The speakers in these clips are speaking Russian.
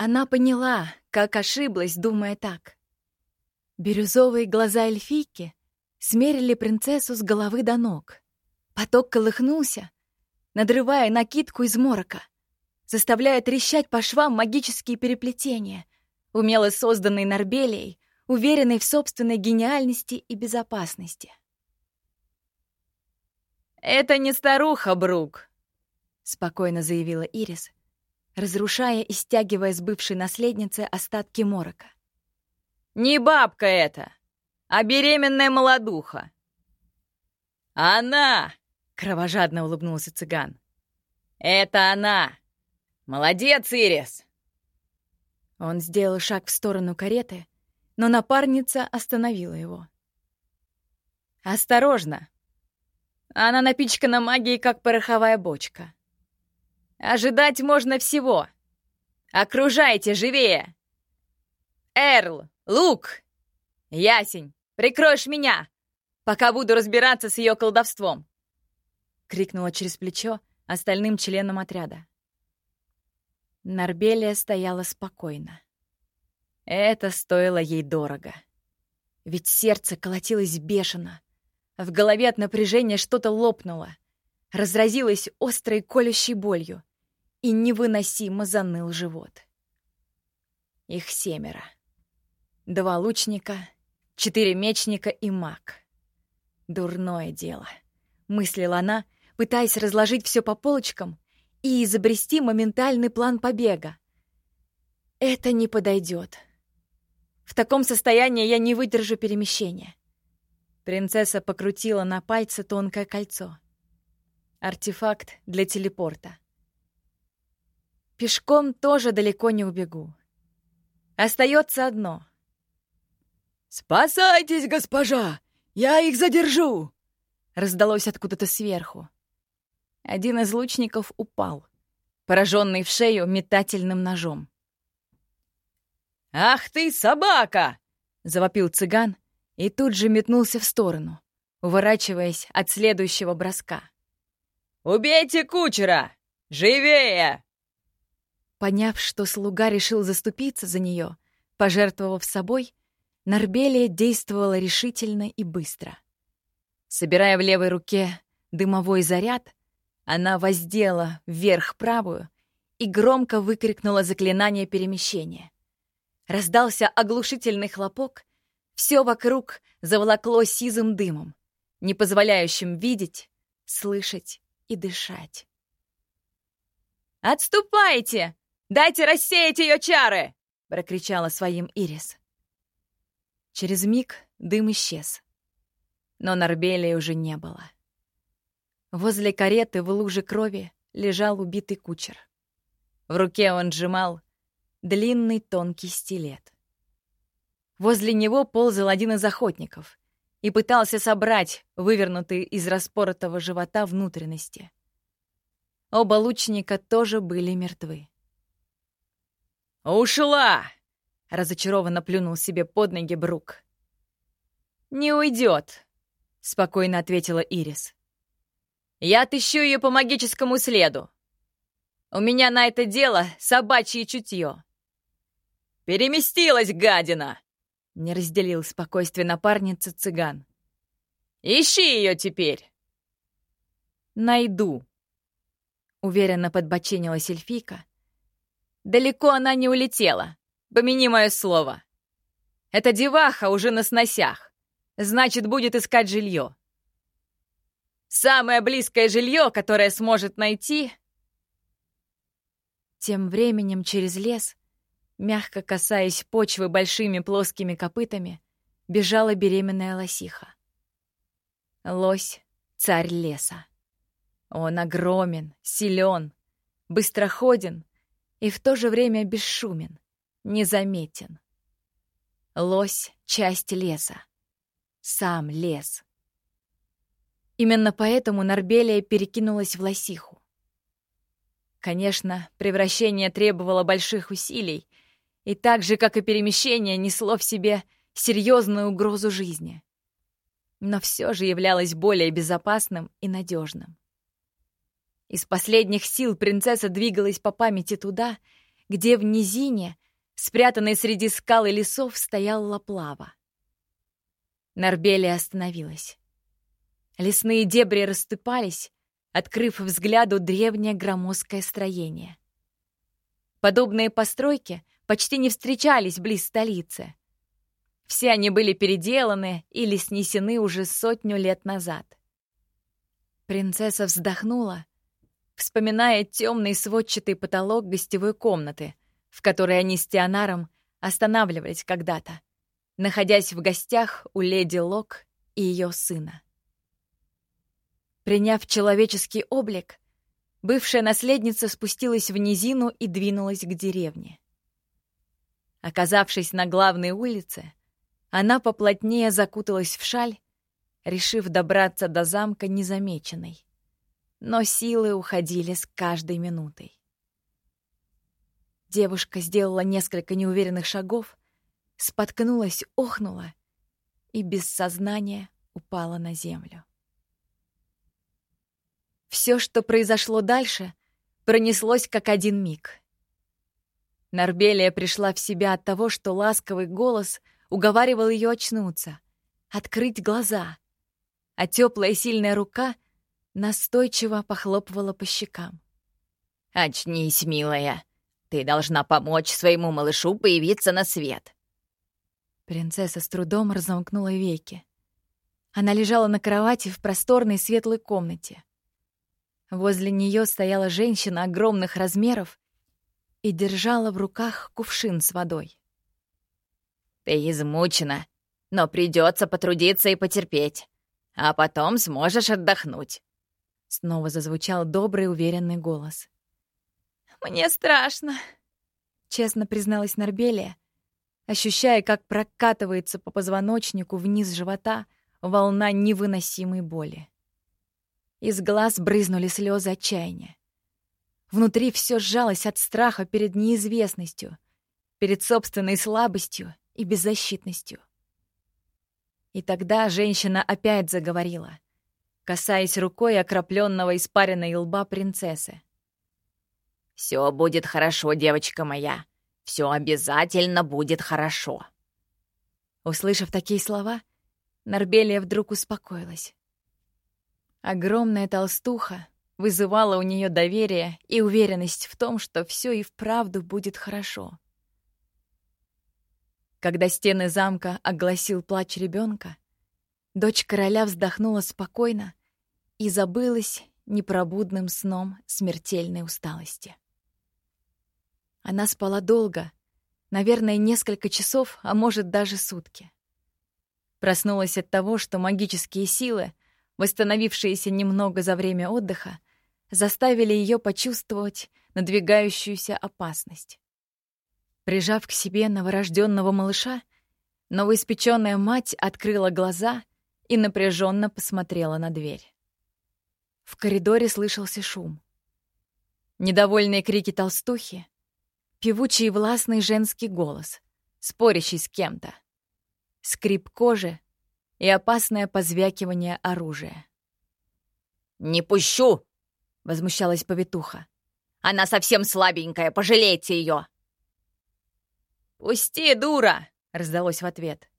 Она поняла, как ошиблась, думая так. Бирюзовые глаза эльфийки смерили принцессу с головы до ног. Поток колыхнулся, надрывая накидку из морока, заставляя трещать по швам магические переплетения, умело созданные Нарбелией, уверенной в собственной гениальности и безопасности. «Это не старуха, Брук», — спокойно заявила Ирис, разрушая и стягивая с бывшей наследницы остатки морока. «Не бабка это, а беременная молодуха». «Она!» — кровожадно улыбнулся цыган. «Это она! Молодец, Ирис!» Он сделал шаг в сторону кареты, но напарница остановила его. «Осторожно! Она напичкана магией, как пороховая бочка. Ожидать можно всего. Окружайте живее! Эрл, Лук, Ясень, прикроешь меня, пока буду разбираться с ее колдовством!» — крикнула через плечо остальным членам отряда. Нарбелия стояла спокойно. Это стоило ей дорого. Ведь сердце колотилось бешено, в голове от напряжения что-то лопнуло, разразилось острой колющей болью, и невыносимо заныл живот. Их семеро. Два лучника, четыре мечника и маг. Дурное дело, мыслила она, пытаясь разложить все по полочкам и изобрести моментальный план побега. Это не подойдет. В таком состоянии я не выдержу перемещения. Принцесса покрутила на пальце тонкое кольцо. Артефакт для телепорта. Пешком тоже далеко не убегу. Остается одно. «Спасайтесь, госпожа! Я их задержу!» Раздалось откуда-то сверху. Один из лучников упал, пораженный в шею метательным ножом. «Ах ты, собака!» — завопил цыган, и тут же метнулся в сторону, уворачиваясь от следующего броска. «Убейте кучера! Живее!» Поняв, что слуга решил заступиться за нее, пожертвовав собой, Нарбелия действовала решительно и быстро. Собирая в левой руке дымовой заряд, она воздела вверх правую и громко выкрикнула заклинание перемещения. Раздался оглушительный хлопок, все вокруг заволокло сизым дымом, не позволяющим видеть, слышать и дышать. «Отступайте! Дайте рассеять ее чары!» — прокричала своим Ирис. Через миг дым исчез, но Нарбелии уже не было. Возле кареты в луже крови лежал убитый кучер. В руке он сжимал длинный тонкий стилет. Возле него ползал один из охотников и пытался собрать вывернутые из распоротого живота внутренности. Оба лучника тоже были мертвы. «Ушла!» — разочарованно плюнул себе под ноги Брук. «Не уйдет», — спокойно ответила Ирис. «Я отыщу ее по магическому следу. У меня на это дело собачье чутье». «Переместилась, гадина!» Не разделил спокойствие напарницы цыган. «Ищи ее теперь!» «Найду», — уверенно подбоченилась эльфийка. «Далеко она не улетела, помяни мое слово. Эта деваха уже на сносях, значит, будет искать жилье. Самое близкое жилье, которое сможет найти...» Тем временем через лес Мягко касаясь почвы большими плоскими копытами, бежала беременная лосиха. Лось — царь леса. Он огромен, силен, быстроходен и в то же время бесшумен, незаметен. Лось — часть леса. Сам лес. Именно поэтому Нарбелия перекинулась в лосиху. Конечно, превращение требовало больших усилий, и так же, как и перемещение, несло в себе серьезную угрозу жизни. Но все же являлось более безопасным и надежным. Из последних сил принцесса двигалась по памяти туда, где в низине, спрятанной среди скал и лесов, стоял Лаплава. Нарбелия остановилась. Лесные дебри расступались, открыв взгляду древнее громоздкое строение. Подобные постройки почти не встречались близ столицы. Все они были переделаны или снесены уже сотню лет назад. Принцесса вздохнула, вспоминая темный сводчатый потолок гостевой комнаты, в которой они с Тианаром останавливались когда-то, находясь в гостях у леди Лок и ее сына. Приняв человеческий облик, бывшая наследница спустилась в низину и двинулась к деревне. Оказавшись на главной улице, она поплотнее закуталась в шаль решив добраться до замка незамеченной. Но силы уходили с каждой минутой. Девушка сделала несколько неуверенных шагов, споткнулась, охнула и без сознания упала на землю. Все, что произошло дальше, пронеслось как один миг. Нарбелия пришла в себя от того, что ласковый голос уговаривал ее очнуться, открыть глаза, а теплая сильная рука настойчиво похлопывала по щекам. «Очнись, милая. Ты должна помочь своему малышу появиться на свет». Принцесса с трудом разомкнула веки. Она лежала на кровати в просторной светлой комнате. Возле нее стояла женщина огромных размеров и держала в руках кувшин с водой. «Ты измучена, но придется потрудиться и потерпеть а потом сможешь отдохнуть». Снова зазвучал добрый, уверенный голос. «Мне страшно», — честно призналась Нарбелия, ощущая, как прокатывается по позвоночнику вниз живота волна невыносимой боли. Из глаз брызнули слезы отчаяния. Внутри все сжалось от страха перед неизвестностью, перед собственной слабостью и беззащитностью. И тогда женщина опять заговорила, касаясь рукой окропленного испаренной лба принцессы. «Все будет хорошо, девочка моя. Все обязательно будет хорошо». Услышав такие слова, Нарбелия вдруг успокоилась. Огромная толстуха вызывала у нее доверие и уверенность в том, что все и вправду будет хорошо. Когда стены замка огласил плач ребенка, дочь короля вздохнула спокойно и забылась непробудным сном смертельной усталости. Она спала долго, наверное, несколько часов, а может, даже сутки. Проснулась от того, что магические силы, восстановившиеся немного за время отдыха, заставили ее почувствовать надвигающуюся опасность. Прижав к себе новорожденного малыша, новоиспеченная мать открыла глаза и напряженно посмотрела на дверь. В коридоре слышался шум. Недовольные крики толстухи, певучий властный женский голос, спорящий с кем-то, скрип кожи и опасное позвякивание оружия. «Не пущу!» — возмущалась повитуха. «Она совсем слабенькая, пожалейте ее!» «Пусти, дура!» — раздалось в ответ.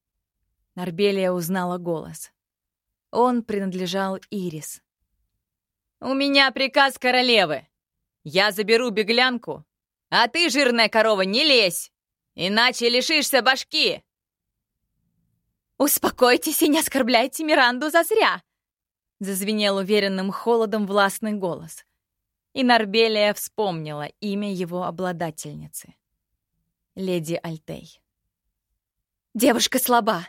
Нарбелия узнала голос. Он принадлежал Ирис. «У меня приказ королевы. Я заберу беглянку, а ты, жирная корова, не лезь, иначе лишишься башки!» «Успокойтесь и не оскорбляйте Миранду зазря!» Зазвенел уверенным холодом властный голос. И Нарбелия вспомнила имя его обладательницы леди Альтей. «Девушка слаба.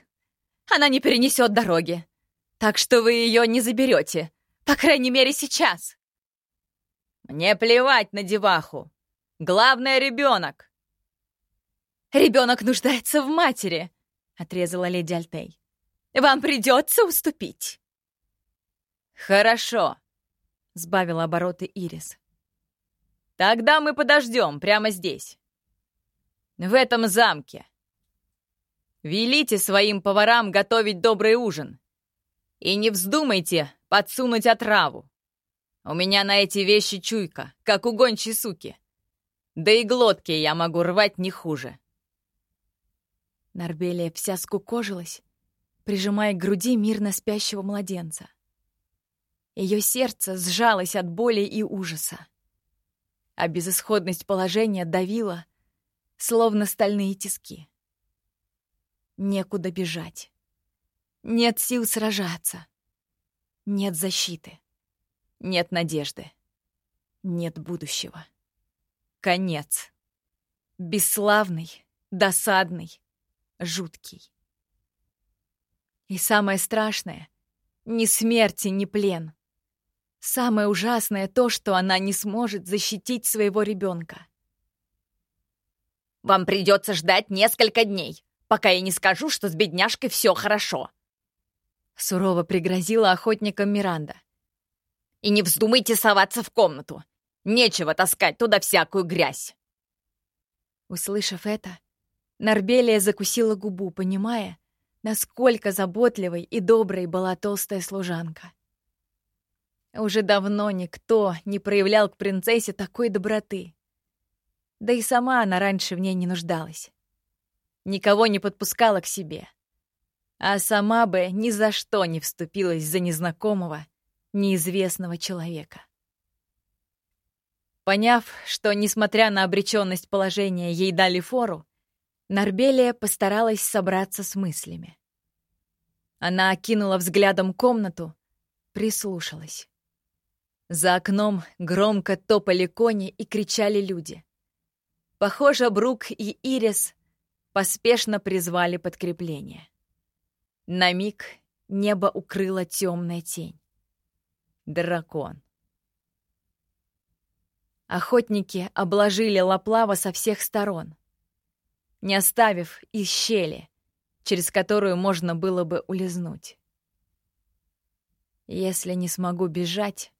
Она не перенесет дороги. Так что вы ее не заберете. По крайней мере, сейчас». «Мне плевать на деваху. Главное — ребенок. «Ребенок нуждается в матери», — отрезала леди Альтей. «Вам придется уступить». «Хорошо», — сбавила обороты Ирис. «Тогда мы подождем прямо здесь» в этом замке. Велите своим поварам готовить добрый ужин. И не вздумайте подсунуть отраву. У меня на эти вещи чуйка, как у гончей суки. Да и глотки я могу рвать не хуже. Нарбелия вся скукожилась, прижимая к груди мирно спящего младенца. Ее сердце сжалось от боли и ужаса, а безысходность положения давила, словно стальные тиски. Некуда бежать. Нет сил сражаться. Нет защиты. Нет надежды. Нет будущего. Конец. Бесславный, досадный, жуткий. И самое страшное — ни смерти, ни плен. Самое ужасное то, что она не сможет защитить своего ребенка. «Вам придется ждать несколько дней, пока я не скажу, что с бедняжкой все хорошо», Сурово пригрозила охотникам Миранда. «И не вздумайте соваться в комнату. Нечего таскать туда всякую грязь!» Услышав это, Нарбелия закусила губу, понимая, насколько заботливой и доброй была толстая служанка. Уже давно никто не проявлял к принцессе такой доброты. Да и сама она раньше в ней не нуждалась. Никого не подпускала к себе — а сама бы ни за что не вступилась за незнакомого, неизвестного человека. Поняв, что, несмотря на обреченность положения, ей дали фору, Нарбелия постаралась собраться с мыслями. Она окинула взглядом комнату, прислушалась. За окном громко топали кони и кричали люди. Похоже, Брук и Ирис поспешно призвали подкрепление. На миг небо укрыла темная тень. Дракон. Охотники обложили Лаплава со всех сторон, не оставив и щели, через которую можно было бы улизнуть. «Если не смогу бежать,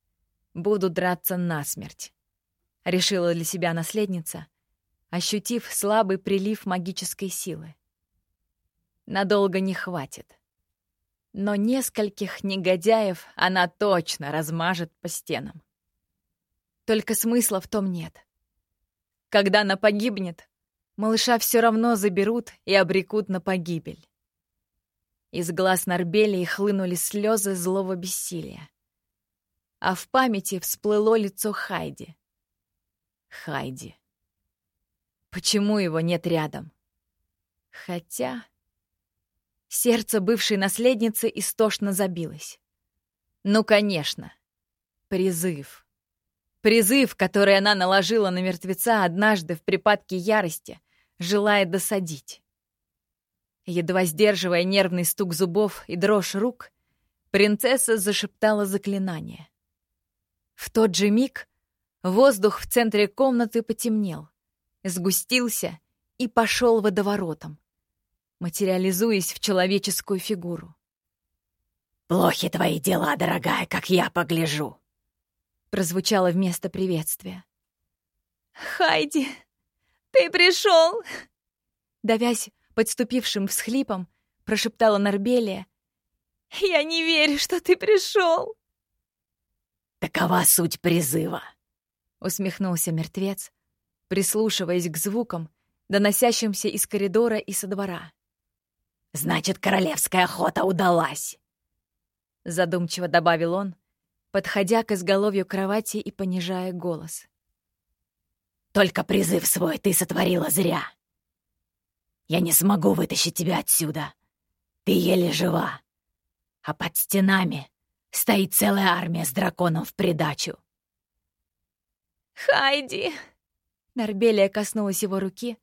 буду драться насмерть», — решила для себя наследница, ощутив слабый прилив магической силы. Надолго не хватит но нескольких негодяев она точно размажет по стенам. Только смысла в том нет. Когда она погибнет, малыша все равно заберут и обрекут на погибель. Из глаз Нарбелии хлынули слезы злого бессилия. А в памяти всплыло лицо Хайди. Хайди. Почему его нет рядом? Хотя... Сердце бывшей наследницы истошно забилось. Ну, конечно. Призыв. Призыв, который она наложила на мертвеца однажды в припадке ярости, желая досадить. Едва сдерживая нервный стук зубов и дрожь рук, принцесса зашептала заклинание. В тот же миг воздух в центре комнаты потемнел, сгустился и пошел водоворотом материализуясь в человеческую фигуру. «Плохи твои дела, дорогая, как я погляжу!» прозвучало вместо приветствия. «Хайди, ты пришел!» Давясь подступившим всхлипом, прошептала Нарбелия. «Я не верю, что ты пришел!» «Такова суть призыва!» — усмехнулся мертвец, прислушиваясь к звукам, доносящимся из коридора и со двора. Значит, королевская охота удалась!» Задумчиво добавил он, подходя к изголовью кровати и понижая голос. «Только призыв свой ты сотворила зря. Я не смогу вытащить тебя отсюда. Ты еле жива. А под стенами стоит целая армия с драконом в придачу». «Хайди!» Нарбелия коснулась его руки,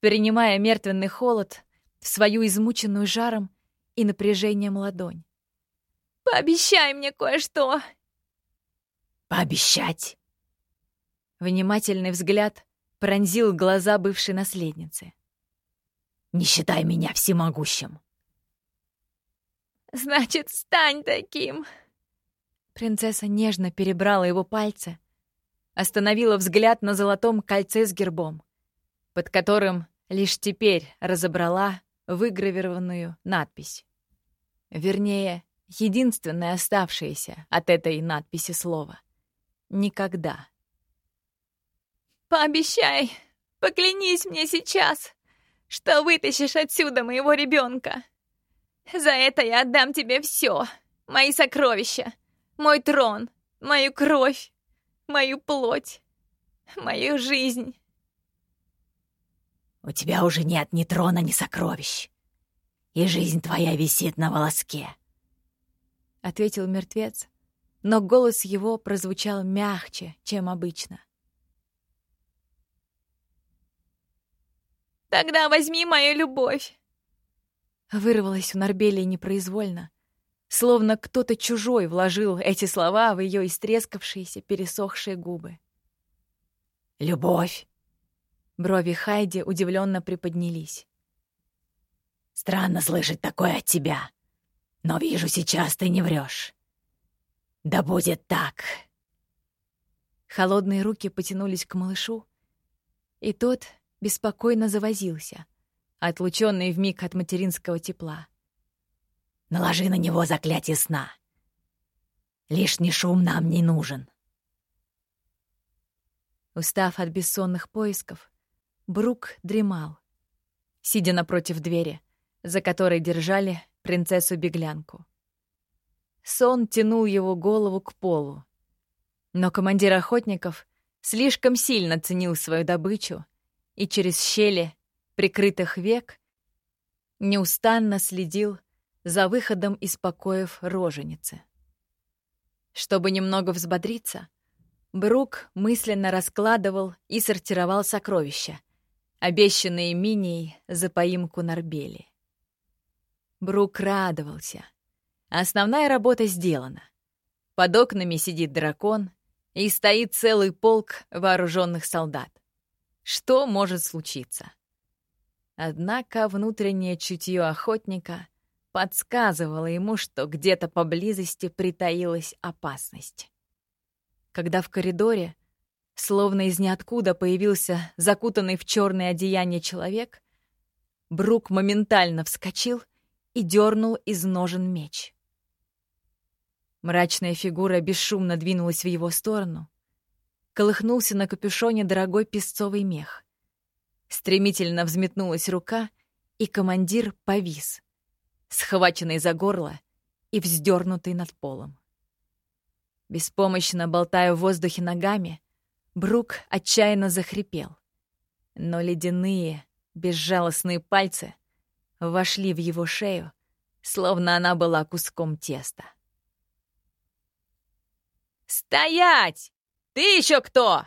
перенимая мертвенный холод, в свою измученную жаром и напряжением ладонь. «Пообещай мне кое-что!» «Пообещать?» Внимательный взгляд пронзил глаза бывшей наследницы. «Не считай меня всемогущим!» «Значит, стань таким!» Принцесса нежно перебрала его пальцы, остановила взгляд на золотом кольце с гербом, под которым лишь теперь разобрала выгравированную надпись. Вернее, единственное оставшееся от этой надписи слово. Никогда. Пообещай, поклянись мне сейчас, что вытащишь отсюда моего ребенка. За это я отдам тебе все, мои сокровища, мой трон, мою кровь, мою плоть, мою жизнь. У тебя уже нет ни трона, ни сокровищ, и жизнь твоя висит на волоске, — ответил мертвец, но голос его прозвучал мягче, чем обычно. «Тогда возьми мою любовь!» Вырвалась у Нарбелии непроизвольно, словно кто-то чужой вложил эти слова в ее истрескавшиеся, пересохшие губы. «Любовь!» Брови Хайди удивленно приподнялись. «Странно слышать такое от тебя, но вижу, сейчас ты не врешь. Да будет так!» Холодные руки потянулись к малышу, и тот беспокойно завозился, отлученный вмиг от материнского тепла. «Наложи на него заклятие сна. Лишний шум нам не нужен». Устав от бессонных поисков, Брук дремал, сидя напротив двери, за которой держали принцессу-беглянку. Сон тянул его голову к полу. Но командир охотников слишком сильно ценил свою добычу и через щели прикрытых век неустанно следил за выходом из покоев роженицы. Чтобы немного взбодриться, Брук мысленно раскладывал и сортировал сокровища, обещанные Минией за поимку Нарбели. Брук радовался. Основная работа сделана. Под окнами сидит дракон, и стоит целый полк вооруженных солдат. Что может случиться? Однако внутреннее чутье охотника подсказывало ему, что где-то поблизости притаилась опасность. Когда в коридоре Словно из ниоткуда появился закутанный в черное одеяние человек, Брук моментально вскочил и дернул из ножен меч. Мрачная фигура бесшумно двинулась в его сторону. Колыхнулся на капюшоне дорогой песцовый мех. Стремительно взметнулась рука, и командир повис, схваченный за горло и вздернутый над полом. Беспомощно болтая в воздухе ногами, Брук отчаянно захрипел. Но ледяные, безжалостные пальцы вошли в его шею, словно она была куском теста. «Стоять! Ты еще кто?»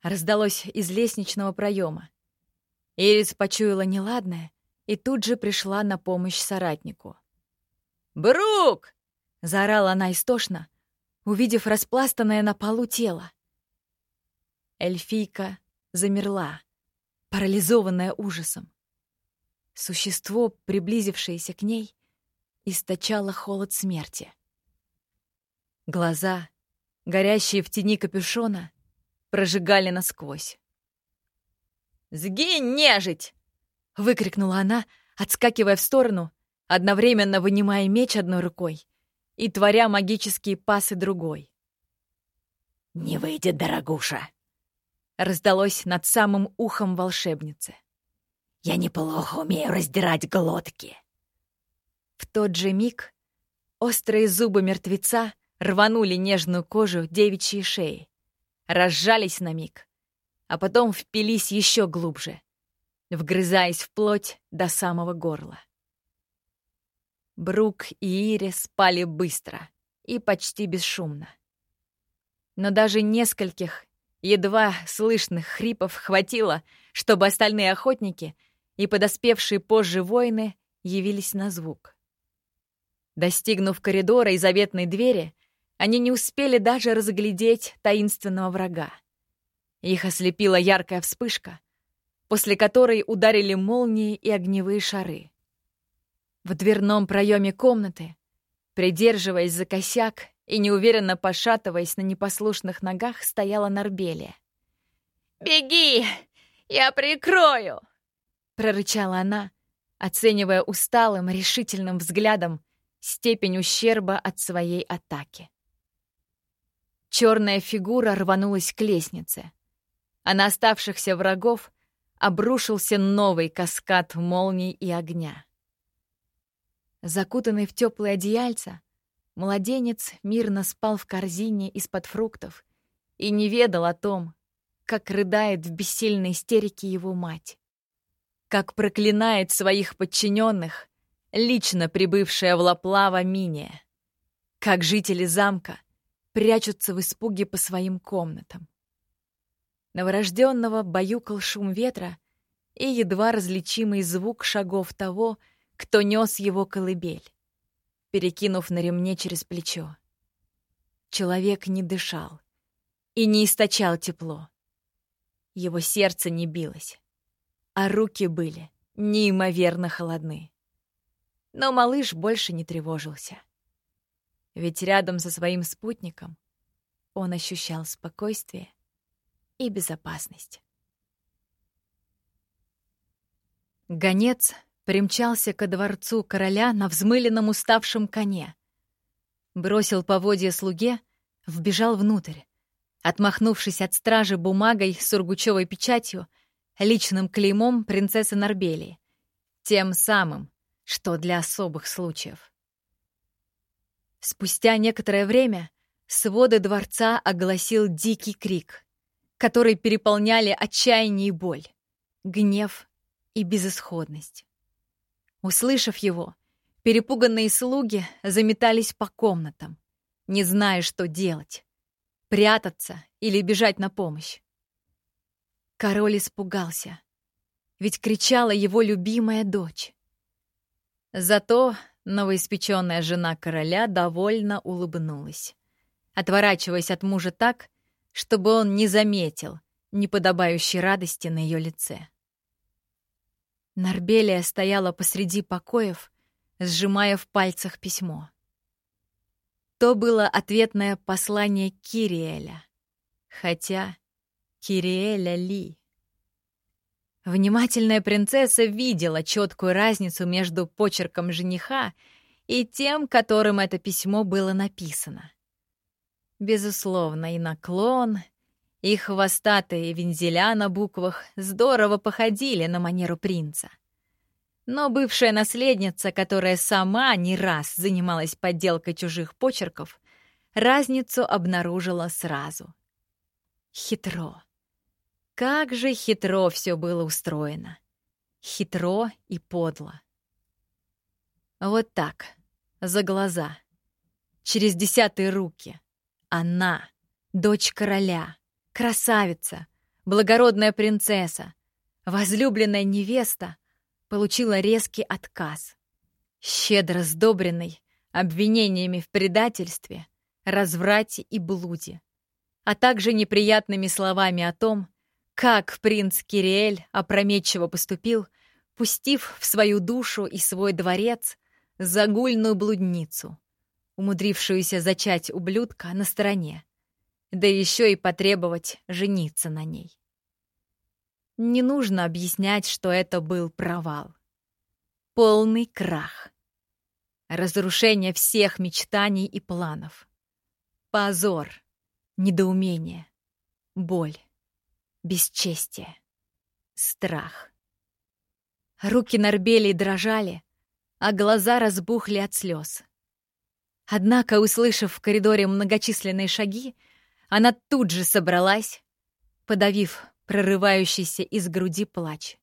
Раздалось из лестничного проема. Ирис почуяла неладное и тут же пришла на помощь соратнику. «Брук!» — заорала она истошно, увидев распластанное на полу тело. Эльфийка замерла, парализованная ужасом. Существо, приблизившееся к ней, источало холод смерти. Глаза, горящие в тени капюшона, прожигали насквозь. «Сгинь, нежить!» — выкрикнула она, отскакивая в сторону, одновременно вынимая меч одной рукой и творя магические пасы другой. «Не выйдет, дорогуша!» Раздалось над самым ухом волшебницы. «Я неплохо умею раздирать глотки». В тот же миг острые зубы мертвеца рванули нежную кожу девичьей шеи, разжались на миг, а потом впились еще глубже, вгрызаясь в плоть до самого горла. Брук и Ири спали быстро и почти бесшумно. Но даже нескольких Едва слышных хрипов хватило, чтобы остальные охотники и подоспевшие позже воины явились на звук. Достигнув коридора и заветной двери, они не успели даже разглядеть таинственного врага. Их ослепила яркая вспышка, после которой ударили молнии и огневые шары. В дверном проеме комнаты, придерживаясь за косяк и неуверенно пошатываясь на непослушных ногах, стояла Нарбелия. «Беги! Я прикрою!» — прорычала она, оценивая усталым, решительным взглядом степень ущерба от своей атаки. Черная фигура рванулась к лестнице. а на оставшихся врагов обрушился новый каскад молний и огня. Закутанный в теплое одеяльце, младенец мирно спал в корзине из-под фруктов и не ведал о том, как рыдает в бессильной истерике его мать, как проклинает своих подчиненных, лично прибывшая в Лаплава Миния, как жители замка прячутся в испуге по своим комнатам. Новорожденного баюкал шум ветра и едва различимый звук шагов того, кто нес его колыбель, перекинув на ремне через плечо. Человек не дышал и не источал тепло. Его сердце не билось, а руки были неимоверно холодны. Но малыш больше не тревожился. Ведь рядом со своим спутником он ощущал спокойствие и безопасность. Гонец примчался ко дворцу короля на взмыленном уставшем коне. Бросил поводья слуге, вбежал внутрь. Отмахнувшись от стражи бумагой с сургучевой печатью, личным клеймом принцессы Норбелии. Тем самым, что для особых случаев. Спустя некоторое время своды дворца огласил дикий крик которые переполняли отчаяние и боль, гнев и безысходность. Услышав его, перепуганные слуги заметались по комнатам, не зная, что делать — прятаться или бежать на помощь. Король испугался, ведь кричала его любимая дочь. Зато новоиспеченная жена короля довольно улыбнулась, отворачиваясь от мужа так, чтобы он не заметил неподобающей радости на ее лице. Нарбелия стояла посреди покоев, сжимая в пальцах письмо. То было ответное послание Кириэля, хотя Кириэля ли. Внимательная принцесса видела четкую разницу между почерком жениха и тем, которым это письмо было написано. Безусловно, и наклон, и хвостатые вензеля на буквах здорово походили на манеру принца. Но бывшая наследница, которая сама не раз занималась подделкой чужих почерков, разницу обнаружила сразу. Хитро. Как же хитро все было устроено. Хитро и подло. Вот так, за глаза, через десятые руки — она, дочь короля, красавица, благородная принцесса, возлюбленная невеста, получила резкий отказ. Щедро сдобренный обвинениями в предательстве, разврате и блуде, а также неприятными словами о том, как принц Кириэль опрометчиво поступил, пустив в свою душу и свой дворец загульную блудницу, умудрившуюся зачать ублюдка на стороне, да еще и потребовать жениться на ней. Не нужно объяснять, что это был провал. Полный крах. Разрушение всех мечтаний и планов. Позор, недоумение, боль, бесчестие, страх. Руки Нарбелии дрожали, а глаза разбухли от слез. Однако, услышав в коридоре многочисленные шаги, она тут же собралась, подавив прорывающийся из груди плач.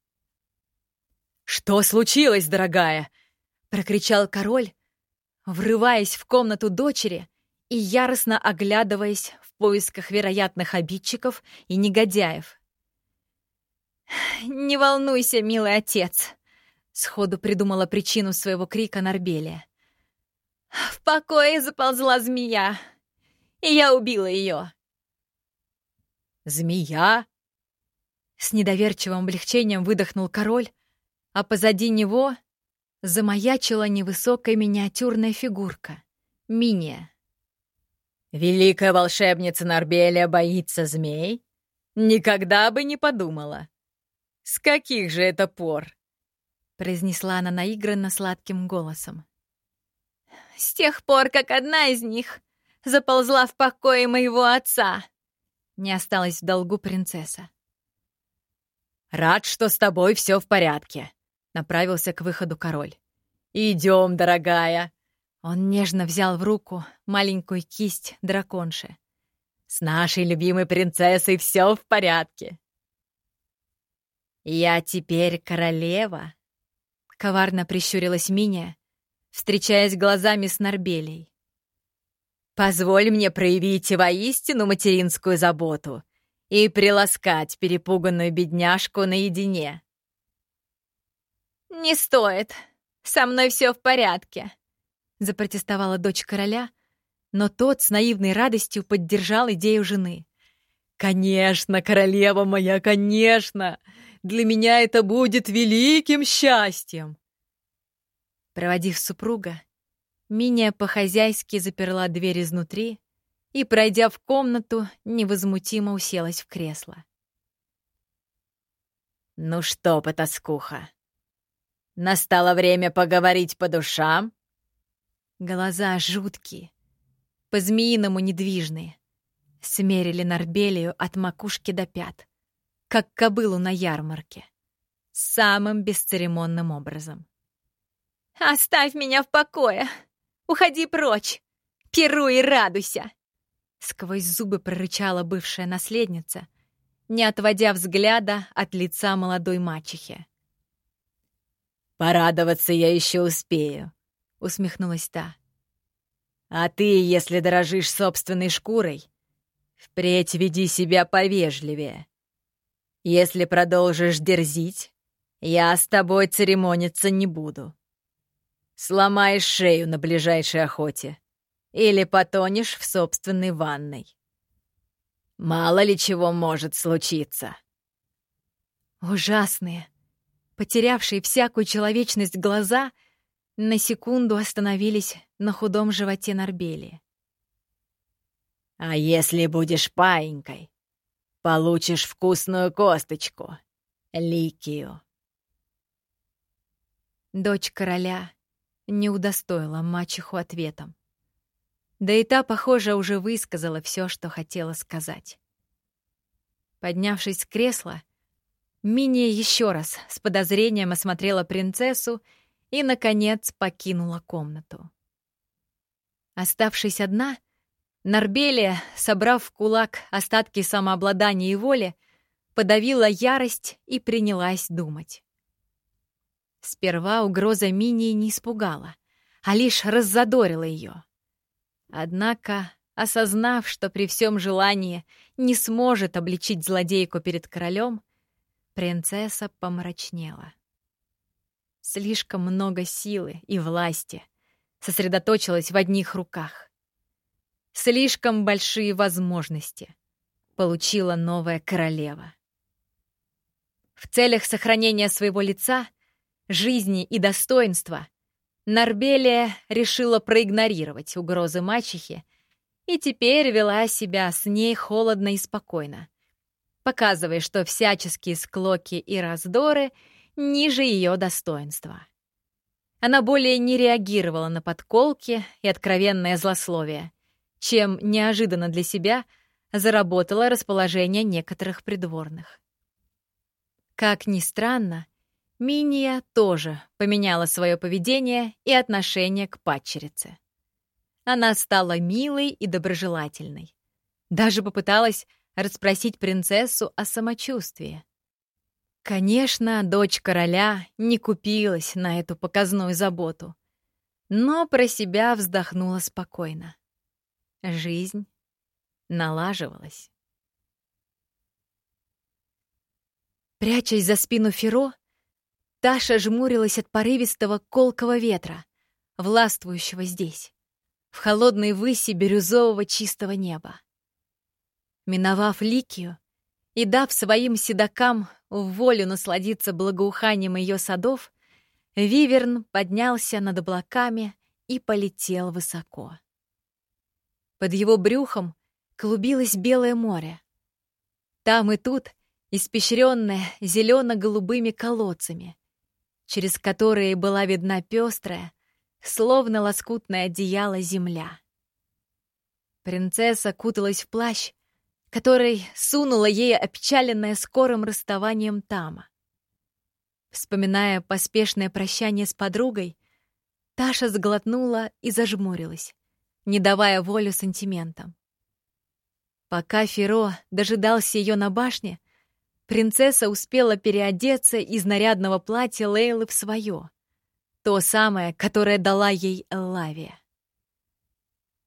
«Что случилось, дорогая?» — прокричал король, врываясь в комнату дочери и яростно оглядываясь в поисках вероятных обидчиков и негодяев. «Не волнуйся, милый отец», — сходу придумала причину своего крика Нарбелия. В покое заползла змея, и я убила ее. «Змея?» С недоверчивым облегчением выдохнул король, а позади него замаячила невысокая миниатюрная фигурка — Миния. «Великая волшебница Нарбелия боится змей? Никогда бы не подумала. С каких же это пор?» — произнесла она наигранно сладким голосом с тех пор, как одна из них заползла в покое моего отца. Не осталась в долгу принцесса. «Рад, что с тобой все в порядке», — направился к выходу король. «Идем, дорогая!» Он нежно взял в руку маленькую кисть драконши. «С нашей любимой принцессой все в порядке!» «Я теперь королева?» — коварно прищурилась Миня, встречаясь глазами с Нарбелей. «Позволь мне проявить воистину материнскую заботу и приласкать перепуганную бедняжку наедине». «Не стоит. Со мной все в порядке», — запротестовала дочь короля, но тот с наивной радостью поддержал идею жены. «Конечно, королева моя, конечно! Для меня это будет великим счастьем!» Проводив супруга, Миня по-хозяйски заперла дверь изнутри и, пройдя в комнату, невозмутимо уселась в кресло. «Ну что, потаскуха, настало время поговорить по душам?» Глаза жуткие, по-змеиному недвижные, смерили Нарбелию от макушки до пят, как кобылу на ярмарке, самым бесцеремонным образом. «Оставь меня в покое! Уходи прочь! Пируй и радуйся!» Сквозь зубы прорычала бывшая наследница, не отводя взгляда от лица молодой мачехи. «Порадоваться я еще успею», — усмехнулась та. «А ты, если дорожишь собственной шкурой, впредь веди себя повежливее. Если продолжишь дерзить, я с тобой церемониться не буду. Сломаешь шею на ближайшей охоте или потонешь в собственной ванной. Мало ли чего может случиться. Ужасные, потерявшие всякую человечность глаза, на секунду остановились на худом животе Нарбели. «А если будешь паинькой, получишь вкусную косточку, Ликию». Дочь короля не удостоила мачеху ответом. Да и та, похоже, уже высказала все, что хотела сказать. Поднявшись с кресла, Миния еще раз с подозрением осмотрела принцессу и, наконец, покинула комнату. Оставшись одна, Нарбелия, собрав в кулак остатки самообладания и воли, подавила ярость и принялась думать. Сперва угроза Минии не испугала, а лишь раззадорила ее. Однако, осознав, что при всем желании не сможет обличить злодейку перед королем, принцесса помрачнела. Слишком много силы и власти сосредоточилось в одних руках. Слишком большие возможности получила новая королева. В целях сохранения своего лица — жизни и достоинства, Нарбелия решила проигнорировать угрозы мачехи и теперь вела себя с ней холодно и спокойно, показывая, что всяческие склоки и раздоры ниже ее достоинства. Она более не реагировала на подколки и откровенное злословие, чем неожиданно для себя заработала расположение некоторых придворных. Как ни странно, Миния тоже поменяла свое поведение и отношение к падчерице. Она стала милой и доброжелательной. Даже попыталась расспросить принцессу о самочувствии. Конечно, дочь короля не купилась на эту показную заботу, но про себя вздохнула спокойно. Жизнь налаживалась. Прячась за спину Феро, Таша жмурилась от порывистого колкого ветра, властвующего здесь, в холодной выси бирюзового чистого неба. Миновав Ликию и дав своим седокам в волю насладиться благоуханием ее садов, Виверн поднялся над облаками и полетел высоко. Под его брюхом клубилось белое море. Там и тут испещренное зелено-голубыми колодцами, через которые была видна пестрая, словно лоскутное одеяло земля. Принцесса куталась в плащ, который сунула ей опечаленная скорым расставанием Тама. Вспоминая поспешное прощание с подругой, Таша сглотнула и зажмурилась, не давая волю сантиментам. Пока Феро дожидался ее на башне, принцесса успела переодеться из нарядного платья Лейлы в свое, то самое, которое дала ей Эллавия.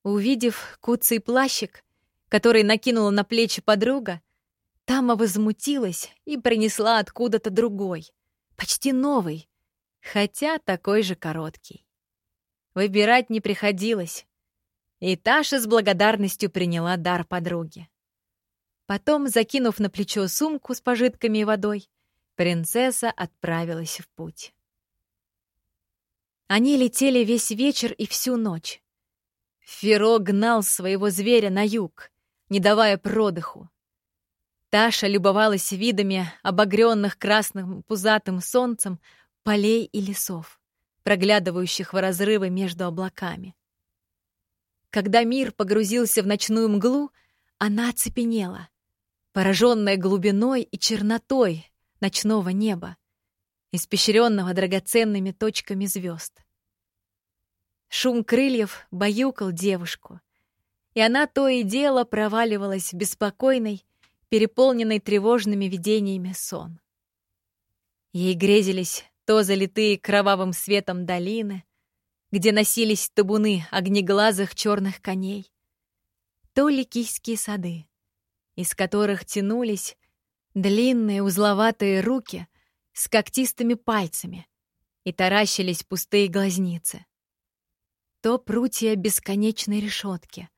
Увидев куцый плащик, который накинула на плечи подруга, Тама возмутилась и принесла откуда-то другой, почти новый, хотя такой же короткий. Выбирать не приходилось, и Таша с благодарностью приняла дар подруги. Потом, закинув на плечо сумку с пожитками и водой, принцесса отправилась в путь. Они летели весь вечер и всю ночь. Феро гнал своего зверя на юг, не давая продыху. Таша любовалась видами обогренных красным пузатым солнцем полей и лесов, проглядывающих в разрывы между облаками. Когда мир погрузился в ночную мглу, она оцепенела, пораженная глубиной и чернотой ночного неба, испещренного драгоценными точками звезд. Шум крыльев баюкал девушку, и она то и дело проваливалась в беспокойный, переполненный тревожными видениями сон. Ей грезились то залитые кровавым светом долины, где носились табуны огнеглазых черных коней, то ликийские сады, из которых тянулись длинные узловатые руки с когтистыми пальцами и таращились пустые глазницы, то прутья бесконечной решетки,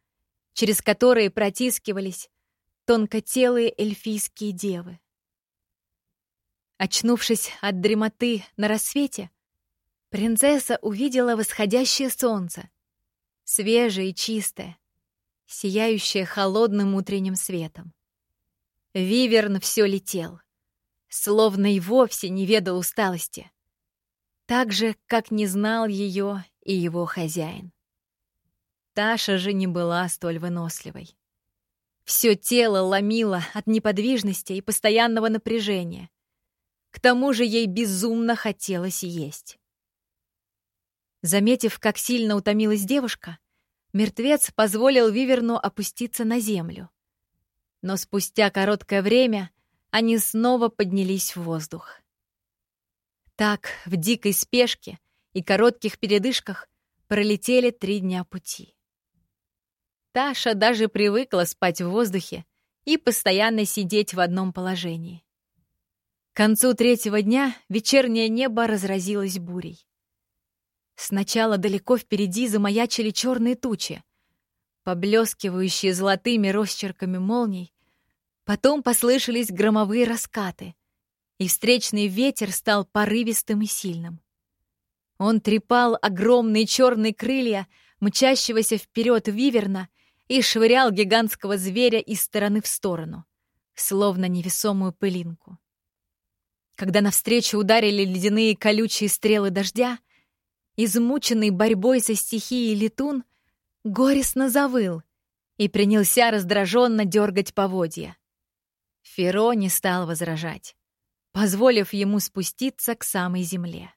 через которые протискивались тонкотелые эльфийские девы. Очнувшись от дремоты на рассвете, Принцесса увидела восходящее солнце, свежее и чистое, сияющее холодным утренним светом. Виверн все летел, словно и вовсе не ведал усталости, так же, как не знал ее и его хозяин. Таша же не была столь выносливой. Все тело ломило от неподвижности и постоянного напряжения. К тому же ей безумно хотелось есть. Заметив, как сильно утомилась девушка, мертвец позволил Виверну опуститься на землю. Но спустя короткое время они снова поднялись в воздух. Так, в дикой спешке и коротких передышках пролетели три дня пути. Таша даже привыкла спать в воздухе и постоянно сидеть в одном положении. К концу третьего дня вечернее небо разразилось бурей. Сначала далеко впереди замаячили черные тучи, поблескивающие золотыми росчерками молний. Потом послышались громовые раскаты, и встречный ветер стал порывистым и сильным. Он трепал огромные черные крылья мчащегося вперед виверна и швырял гигантского зверя из стороны в сторону, словно невесомую пылинку. Когда навстречу ударили ледяные колючие стрелы дождя, измученный борьбой со стихией летун, горестно завыл и принялся раздраженно дергать поводья. Феро не стал возражать, позволив ему спуститься к самой земле.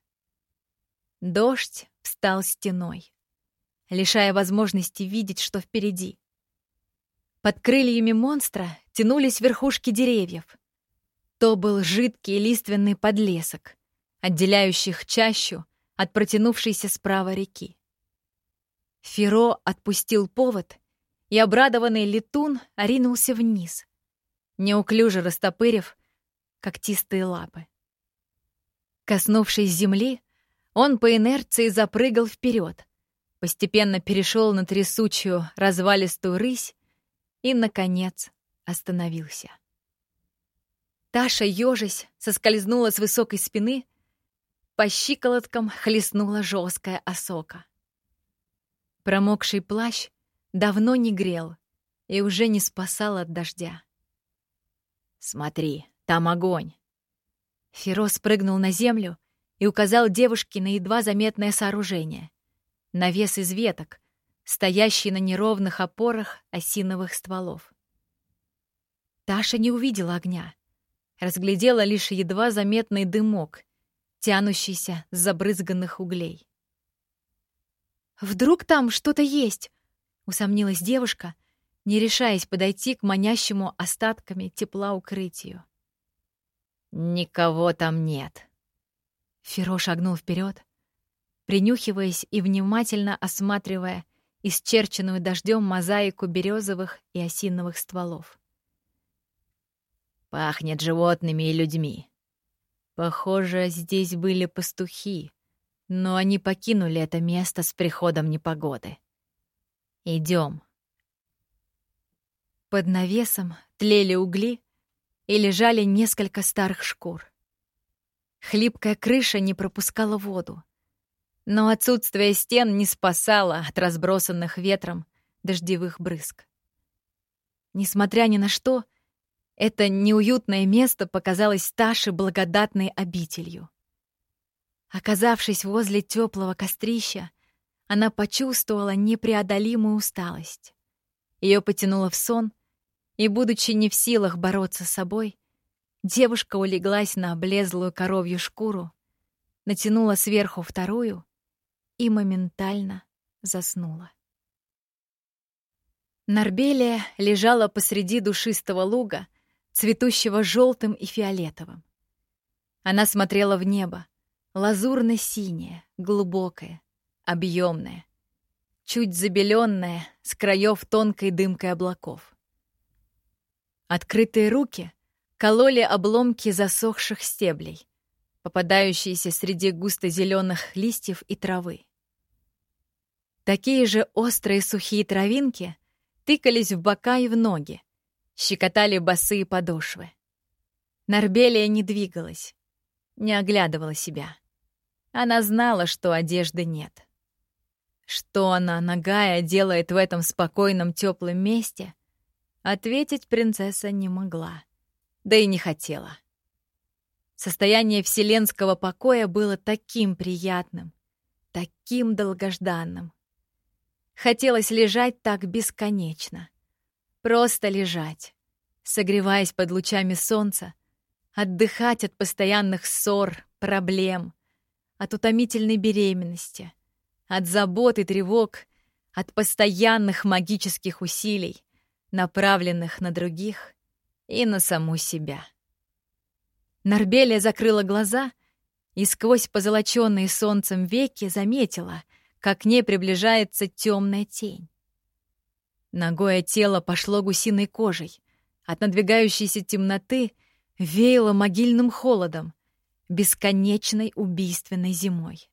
Дождь встал стеной, лишая возможности видеть, что впереди. Под крыльями монстра тянулись верхушки деревьев. То был жидкий лиственный подлесок, отделяющих чащу от протянувшейся справа реки. Феро отпустил повод, и обрадованный летун оринулся вниз, неуклюже растопырив когтистые лапы. Коснувшись земли, он по инерции запрыгал вперед, постепенно перешел на трясучую развалистую рысь и, наконец, остановился. Таша, ежась, соскользнула с высокой спины — по щиколоткам хлестнула жесткая осока. Промокший плащ давно не грел и уже не спасал от дождя. «Смотри, там огонь!» Феро спрыгнул на землю и указал девушке на едва заметное сооружение. Навес из веток, стоящий на неровных опорах осиновых стволов. Таша не увидела огня. Разглядела лишь едва заметный дымок, тянущийся с забрызганных углей. «Вдруг там что-то есть?» — усомнилась девушка, не решаясь подойти к манящему остатками тепла укрытию. «Никого там нет». Феро шагнул вперед, принюхиваясь и внимательно осматривая исчерченную дождем мозаику березовых и осиновых стволов. «Пахнет животными и людьми. Похоже, здесь были пастухи, но они покинули это место с приходом непогоды. Идем. Под навесом тлели угли и лежали несколько старых шкур. Хлипкая крыша не пропускала воду, но отсутствие стен не спасало от разбросанных ветром дождевых брызг. Несмотря ни на что, это неуютное место показалось Таше благодатной обителью. Оказавшись возле теплого кострища, она почувствовала непреодолимую усталость. Ее потянуло в сон, и, будучи не в силах бороться с собой, девушка улеглась на облезлую коровью шкуру, натянула сверху вторую и моментально заснула. Нарбелия лежала посреди душистого луга, цветущего желтым и фиолетовым. Она смотрела в небо, лазурно-синее, глубокое, объемное, чуть забеленное, с краев тонкой дымкой облаков. Открытые руки кололи обломки засохших стеблей, попадающиеся среди густо-зеленых листьев и травы. Такие же острые сухие травинки тыкались в бока и в ноги, щекотали босые подошвы. Нарбелия не двигалась, не оглядывала себя. Она знала, что одежды нет. Что она, нагая, делает в этом спокойном теплом месте, ответить принцесса не могла, да и не хотела. Состояние вселенского покоя было таким приятным, таким долгожданным. Хотелось лежать так бесконечно. Просто лежать, согреваясь под лучами солнца, отдыхать от постоянных ссор, проблем, от утомительной беременности, от забот и тревог, от постоянных магических усилий, направленных на других и на саму себя. Нарбелия закрыла глаза и сквозь позолоченные солнцем веки заметила, как к ней приближается темная тень. Ногое тело пошло гусиной кожей. От надвигающейся темноты веяло могильным холодом, бесконечной убийственной зимой.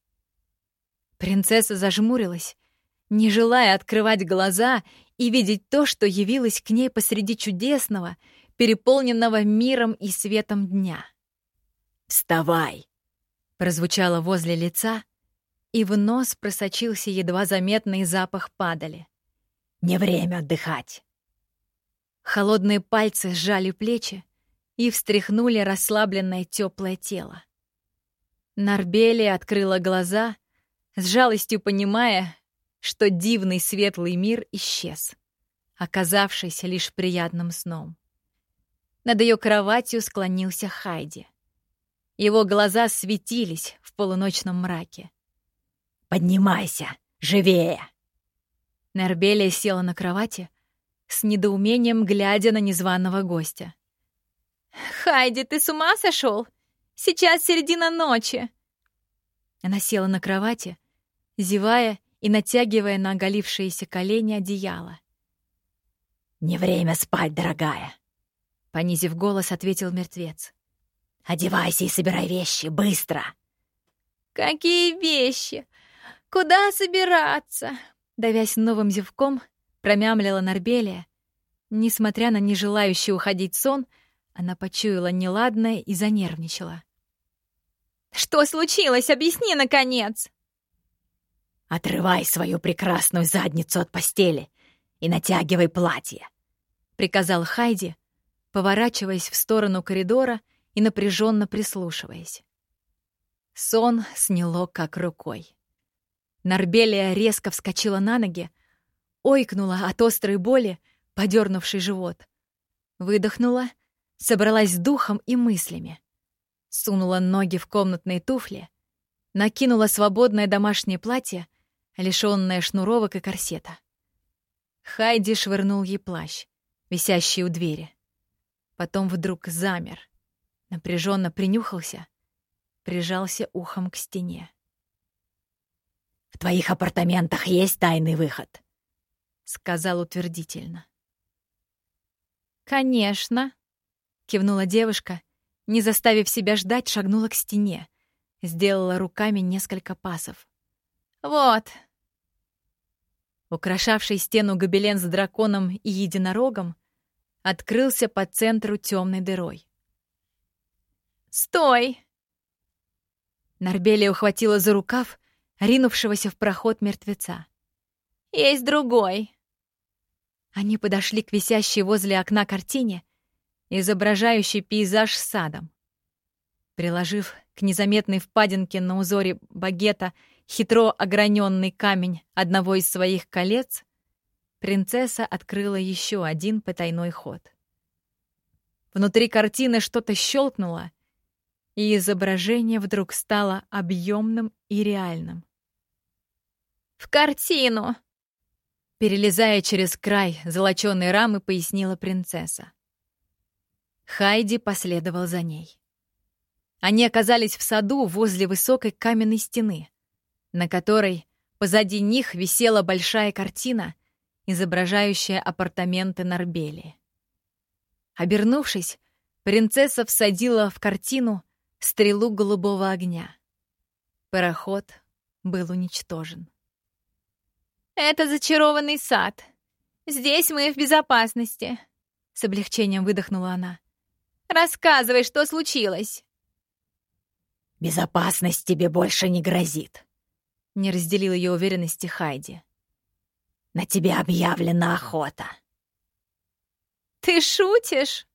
Принцесса зажмурилась, не желая открывать глаза и видеть то, что явилось к ней посреди чудесного, переполненного миром и светом дня. «Вставай!» — прозвучало возле лица, и в нос просочился едва заметный запах падали. «Не время отдыхать!» Холодные пальцы сжали плечи и встряхнули расслабленное теплое тело. Нарбели открыла глаза, с жалостью понимая, что дивный светлый мир исчез, оказавшись лишь приятным сном. Над ее кроватью склонился Хайди. Его глаза светились в полуночном мраке. «Поднимайся! Живее!» Нарбелия села на кровати, с недоумением глядя на незваного гостя. «Хайди, ты с ума сошел? Сейчас середина ночи!» Она села на кровати, зевая и натягивая на оголившиеся колени одеяло. «Не время спать, дорогая!» Понизив голос, ответил мертвец. «Одевайся и собирай вещи, быстро!» «Какие вещи? Куда собираться?» Давясь новым зевком, промямлила Нарбелия. Несмотря на нежелающий уходить сон, она почуяла неладное и занервничала. «Что случилось? Объясни, наконец!» «Отрывай свою прекрасную задницу от постели и натягивай платье», — приказал Хайди, поворачиваясь в сторону коридора и напряженно прислушиваясь. Сон сняло как рукой. Нарбелия резко вскочила на ноги, ойкнула от острой боли, подернувшей живот. Выдохнула, собралась с духом и мыслями. Сунула ноги в комнатные туфли, накинула свободное домашнее платье, лишённое шнуровок и корсета. Хайди швырнул ей плащ, висящий у двери. Потом вдруг замер, напряженно принюхался, прижался ухом к стене. «В твоих апартаментах есть тайный выход», — сказал утвердительно. «Конечно», — кивнула девушка, не заставив себя ждать, шагнула к стене, сделала руками несколько пасов. «Вот». Украшавший стену гобелен с драконом и единорогом открылся по центру темной дырой. «Стой!» Нарбелия ухватила за рукав ринувшегося в проход мертвеца. «Есть другой!» Они подошли к висящей возле окна картине, изображающей пейзаж с садом. Приложив к незаметной впадинке на узоре багета хитро ограненный камень одного из своих колец, принцесса открыла еще один потайной ход. Внутри картины что-то щелкнуло, и изображение вдруг стало объемным и реальным. «В картину!» Перелезая через край золочёной рамы, пояснила принцесса. Хайди последовал за ней. Они оказались в саду возле высокой каменной стены, на которой позади них висела большая картина, изображающая апартаменты Нарбели. Обернувшись, принцесса всадила в картину стрелу голубого огня. Пароход был уничтожен. «Это зачарованный сад. Здесь мы в безопасности», — с облегчением выдохнула она. «Рассказывай, что случилось». «Безопасность тебе больше не грозит», — не разделил ее уверенности Хайди. «На тебя объявлена охота». «Ты шутишь?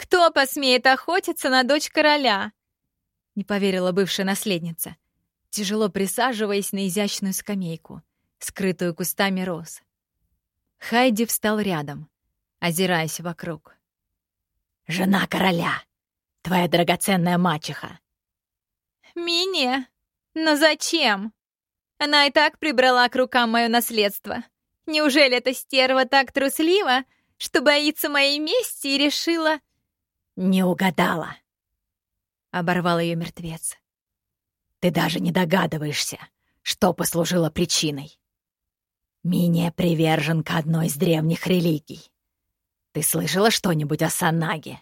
Кто посмеет охотиться на дочь короля?» — не поверила бывшая наследница, тяжело присаживаясь на изящную скамейку скрытую кустами роз. Хайди встал рядом, озираясь вокруг. «Жена короля! Твоя драгоценная мачеха!» «Мини? Но зачем? Она и так прибрала к рукам мое наследство. Неужели эта стерва так труслива, что боится моей мести и решила...» «Не угадала!» — оборвал ее мертвец. «Ты даже не догадываешься, что послужило причиной. Миния привержен к одной из древних религий. Ты слышала что-нибудь о Санаге?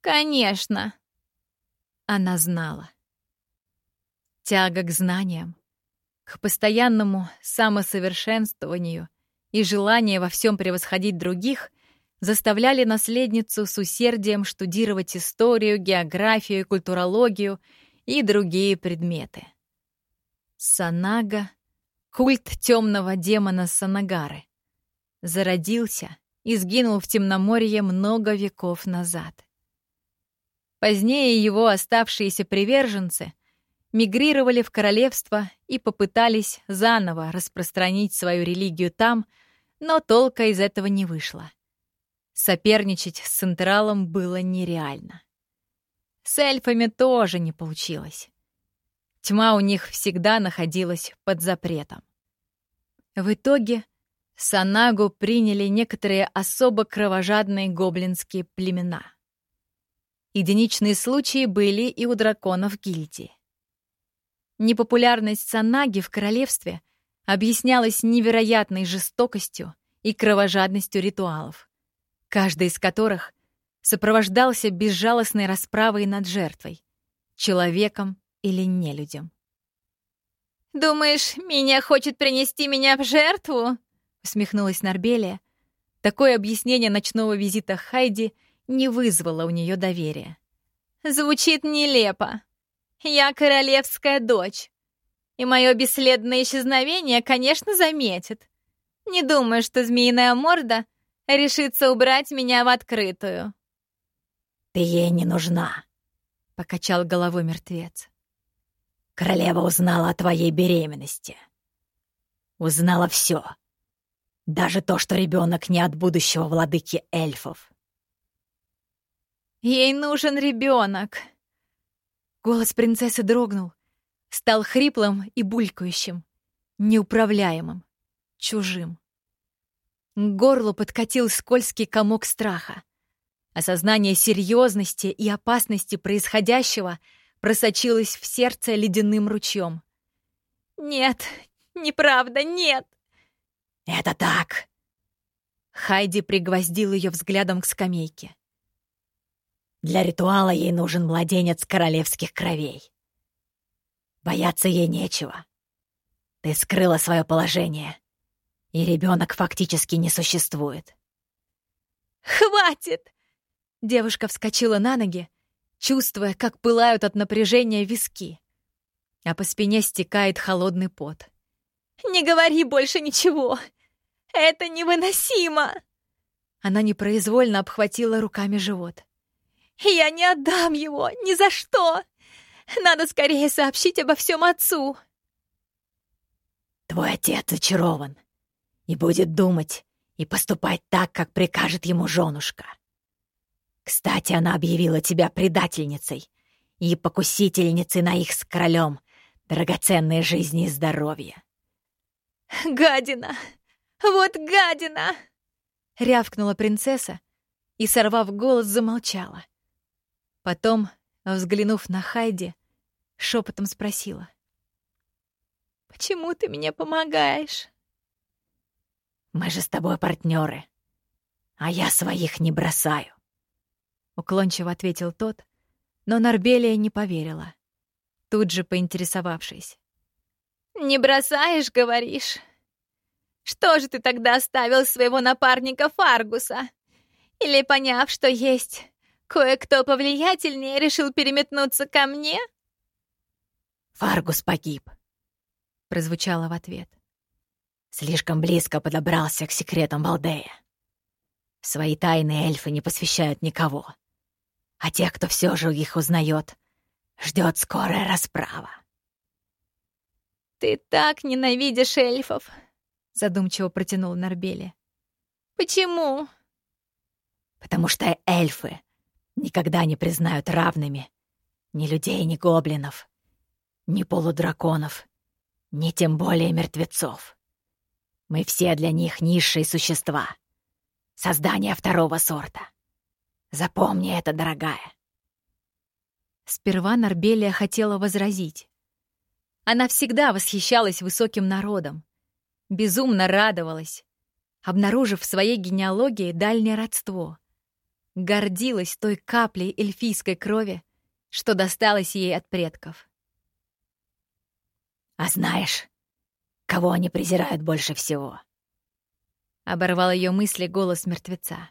Конечно. Она знала. Тяга к знаниям, к постоянному самосовершенствованию и желание во всем превосходить других заставляли наследницу с усердием штудировать историю, географию, культурологию и другие предметы. Санага Культ темного демона Санагары. Зародился и сгинул в темноморье много веков назад. Позднее его оставшиеся приверженцы мигрировали в королевство и попытались заново распространить свою религию там, но толка из этого не вышло. Соперничать с Централом было нереально. С эльфами тоже не получилось. Тьма у них всегда находилась под запретом. В итоге Санагу приняли некоторые особо кровожадные гоблинские племена. Единичные случаи были и у драконов гильдии. Непопулярность Санаги в королевстве объяснялась невероятной жестокостью и кровожадностью ритуалов, каждый из которых сопровождался безжалостной расправой над жертвой, человеком или нелюдям. «Думаешь, меня хочет принести меня в жертву?» — усмехнулась Нарбелия. Такое объяснение ночного визита Хайди не вызвало у нее доверия. «Звучит нелепо. Я королевская дочь, и мое бесследное исчезновение, конечно, заметит. Не думаю, что змеиная морда решится убрать меня в открытую». «Ты ей не нужна», — покачал головой мертвец. Королева узнала о твоей беременности. Узнала все. Даже то, что ребенок не от будущего владыки эльфов. Ей нужен ребенок. Голос принцессы дрогнул, стал хриплым и булькающим, неуправляемым, чужим. К горлу подкатил скользкий комок страха. Осознание серьезности и опасности происходящего просочилось в сердце ледяным ручьем. «Нет, неправда, нет!» «Это так!» Хайди пригвоздил ее взглядом к скамейке. «Для ритуала ей нужен младенец королевских кровей. Бояться ей нечего. Ты скрыла свое положение, и ребенок фактически не существует». «Хватит!» Девушка вскочила на ноги, чувствуя, как пылают от напряжения виски, а по спине стекает холодный пот. «Не говори больше ничего! Это невыносимо!» Она непроизвольно обхватила руками живот. «Я не отдам его! Ни за что! Надо скорее сообщить обо всем отцу!» «Твой отец очарован и будет думать и поступать так, как прикажет ему женушка. Кстати, она объявила тебя предательницей и покусительницей на их с королем драгоценные жизни и здоровье. «Гадина! Вот гадина!» — рявкнула принцесса и, сорвав голос, замолчала. Потом, взглянув на Хайди, шепотом спросила. «Почему ты мне помогаешь?» «Мы же с тобой партнеры, а я своих не бросаю». — уклончиво ответил тот, но Нарбелия не поверила, тут же поинтересовавшись. «Не бросаешь, говоришь? Что же ты тогда оставил своего напарника Фаргуса? Или, поняв, что есть кое-кто повлиятельнее, решил переметнуться ко мне?» «Фаргус погиб», — прозвучало в ответ. «Слишком близко подобрался к секретам Балдея. Свои тайны эльфы не посвящают никого а тех, кто все же их узнает, ждет скорая расправа. «Ты так ненавидишь эльфов!» — задумчиво протянул Нарбели. «Почему?» «Потому что эльфы никогда не признают равными ни людей, ни гоблинов, ни полудраконов, ни тем более мертвецов. Мы все для них низшие существа, создания второго сорта. Запомни это, дорогая. Сперва Нарбелия хотела возразить. Она всегда восхищалась высоким народом, безумно радовалась, обнаружив в своей генеалогии дальнее родство. Гордилась той каплей эльфийской крови, что досталось ей от предков. «А знаешь, кого они презирают больше всего?» Оборвал ее мысли голос мертвеца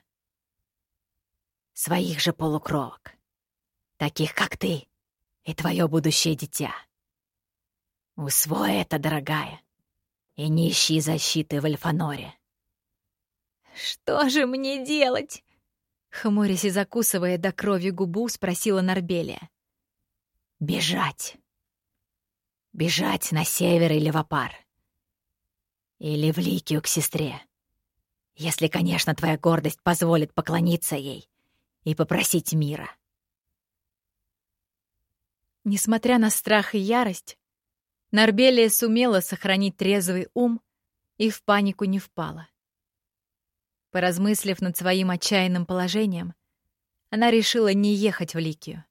своих же полукровок, таких как ты и твое будущее дитя. Усвой это, дорогая, и не ищи защиты в Альфаноре. «Что же мне делать?» Хмурясь и закусывая до крови губу, спросила Нарбелия. «Бежать. Бежать на север или в Апар. Или в Ликию к сестре. Если, конечно, твоя гордость позволит поклониться ей и попросить мира. Несмотря на страх и ярость, Нарбелия сумела сохранить трезвый ум и в панику не впала. Поразмыслив над своим отчаянным положением, она решила не ехать в Ликию,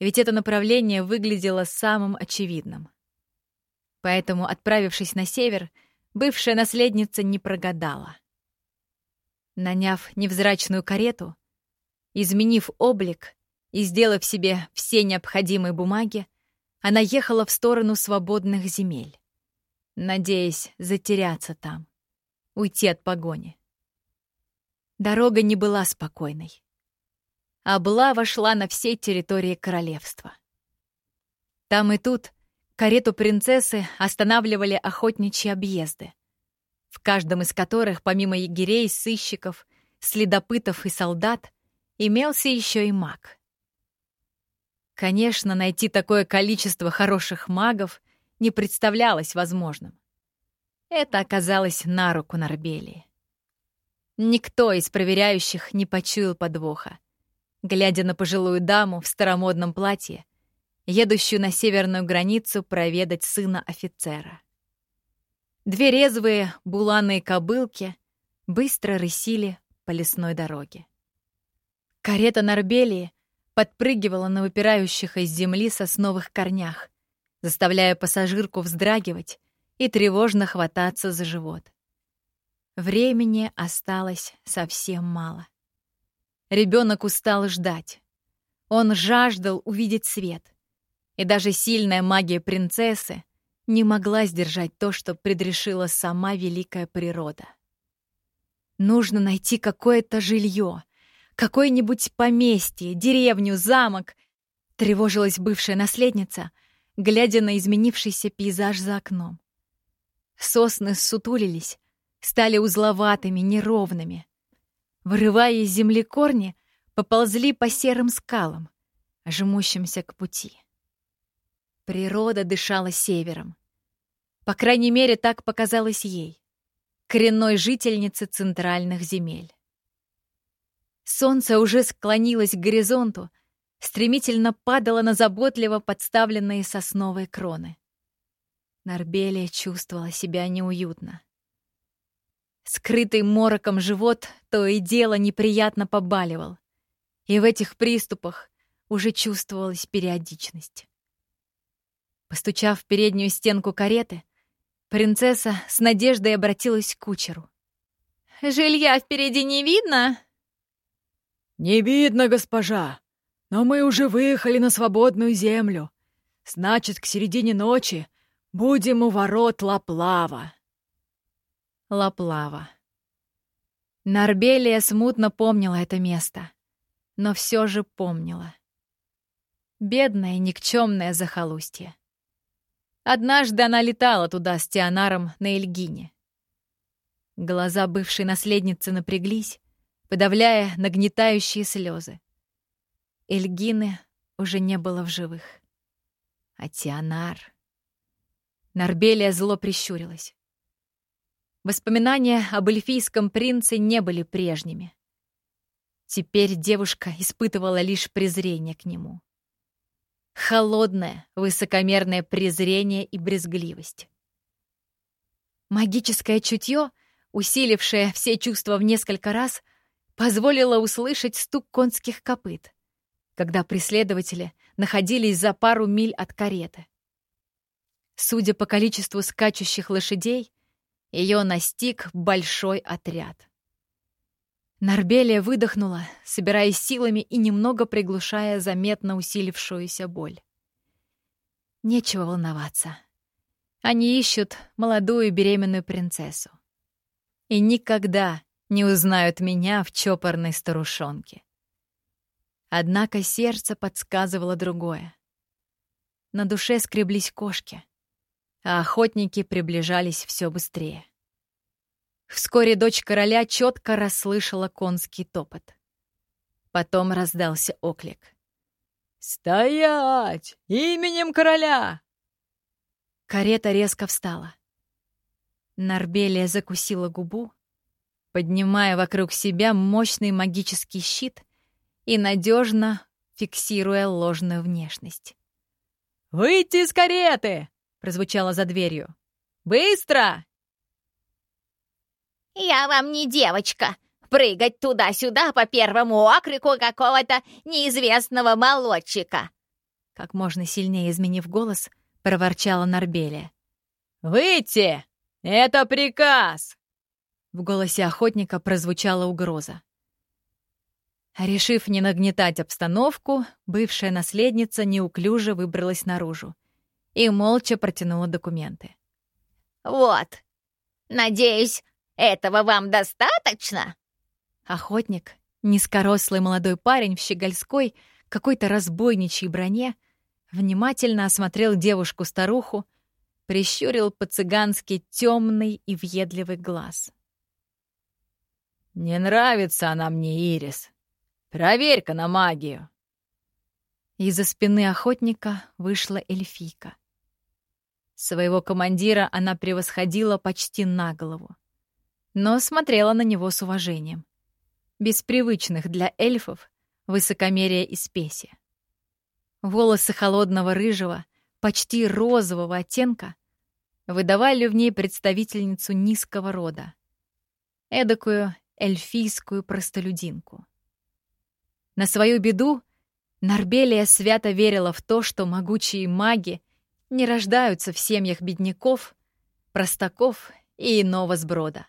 ведь это направление выглядело самым очевидным. Поэтому, отправившись на север, бывшая наследница не прогадала. Наняв невзрачную карету, Изменив облик и сделав себе все необходимые бумаги, она ехала в сторону свободных земель, надеясь затеряться там, уйти от погони. Дорога не была спокойной. Облава шла на всей территории королевства. Там и тут карету принцессы останавливали охотничьи объезды, в каждом из которых, помимо егерей, сыщиков, следопытов и солдат, имелся еще и маг. Конечно, найти такое количество хороших магов не представлялось возможным. Это оказалось на руку Нарбелии. Никто из проверяющих не почуял подвоха, глядя на пожилую даму в старомодном платье, едущую на северную границу проведать сына офицера. Две резвые буланые кобылки быстро рысили по лесной дороге. Карета Нарбелии подпрыгивала на выпирающих из земли сосновых корнях, заставляя пассажирку вздрагивать и тревожно хвататься за живот. Времени осталось совсем мало. Ребенок устал ждать. Он жаждал увидеть свет. И даже сильная магия принцессы не могла сдержать то, что предрешила сама великая природа. Нужно найти какое-то жилье, какое-нибудь поместье, деревню, замок, тревожилась бывшая наследница, глядя на изменившийся пейзаж за окном. Сосны сутулились, стали узловатыми, неровными. Вырывая из земли корни, поползли по серым скалам, жмущимся к пути. Природа дышала севером. По крайней мере, так показалось ей, коренной жительнице центральных земель. Солнце уже склонилось к горизонту, стремительно падало на заботливо подставленные сосновые кроны. Нарбелия чувствовала себя неуютно. Скрытый мороком живот то и дело неприятно побаливал, и в этих приступах уже чувствовалась периодичность. Постучав в переднюю стенку кареты, принцесса с надеждой обратилась к кучеру. «Жилья впереди не видно?» «Не видно, госпожа, но мы уже выехали на свободную землю. Значит, к середине ночи будем у ворот Лаплава». Лаплава. Нарбелия смутно помнила это место, но все же помнила. Бедное, никчемное захолустье. Однажды она летала туда с Тианаром на Эльгине. Глаза бывшей наследницы напряглись, подавляя нагнетающие слезы. Эльгины уже не было в живых. А Тианар... Нарбелия зло прищурилась. Воспоминания об эльфийском принце не были прежними. Теперь девушка испытывала лишь презрение к нему. Холодное, высокомерное презрение и брезгливость. Магическое чутье, усилившее все чувства в несколько раз, позволила услышать стук конских копыт, когда преследователи находились за пару миль от кареты. Судя по количеству скачущих лошадей, ее настиг большой отряд. Нарбелия выдохнула, собираясь силами и немного приглушая заметно усилившуюся боль. Нечего волноваться. Они ищут молодую беременную принцессу. И никогда не узнают меня в чопорной старушонке. Однако сердце подсказывало другое. На душе скреблись кошки, а охотники приближались все быстрее. Вскоре дочь короля четко расслышала конский топот. Потом раздался оклик. «Стоять! Именем короля!» Карета резко встала. Нарбелия закусила губу, поднимая вокруг себя мощный магический щит и надежно фиксируя ложную внешность. «Выйти из кареты!» — прозвучало за дверью. «Быстро!» «Я вам не девочка! Прыгать туда-сюда по первому окрику какого-то неизвестного молодчика!» Как можно сильнее изменив голос, проворчала Нарбелия. «Выйти! Это приказ!» В голосе охотника прозвучала угроза. Решив не нагнетать обстановку, бывшая наследница неуклюже выбралась наружу и молча протянула документы. «Вот. Надеюсь, этого вам достаточно?» Охотник, низкорослый молодой парень в щегольской, какой-то разбойничьей броне, внимательно осмотрел девушку-старуху, прищурил по-цыгански темный и въедливый глаз. «Не нравится она мне, Ирис. Проверь-ка на магию!» Из-за спины охотника вышла эльфийка. Своего командира она превосходила почти на голову, но смотрела на него с уважением. Без привычных для эльфов высокомерия и спеси. Волосы холодного рыжего, почти розового оттенка выдавали в ней представительницу низкого рода. Эдакую эльфийскую простолюдинку. На свою беду Нарбелия свято верила в то, что могучие маги не рождаются в семьях бедняков, простаков и иного сброда.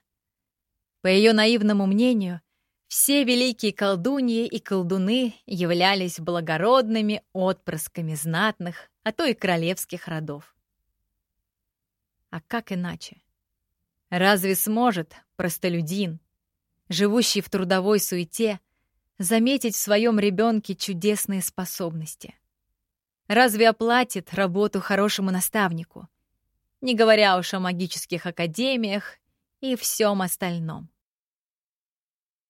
По ее наивному мнению, все великие колдуньи и колдуны являлись благородными отпрысками знатных, а то и королевских родов. А как иначе? Разве сможет простолюдин, живущий в трудовой суете, заметить в своем ребенке чудесные способности? Разве оплатит работу хорошему наставнику? Не говоря уж о магических академиях и всем остальном.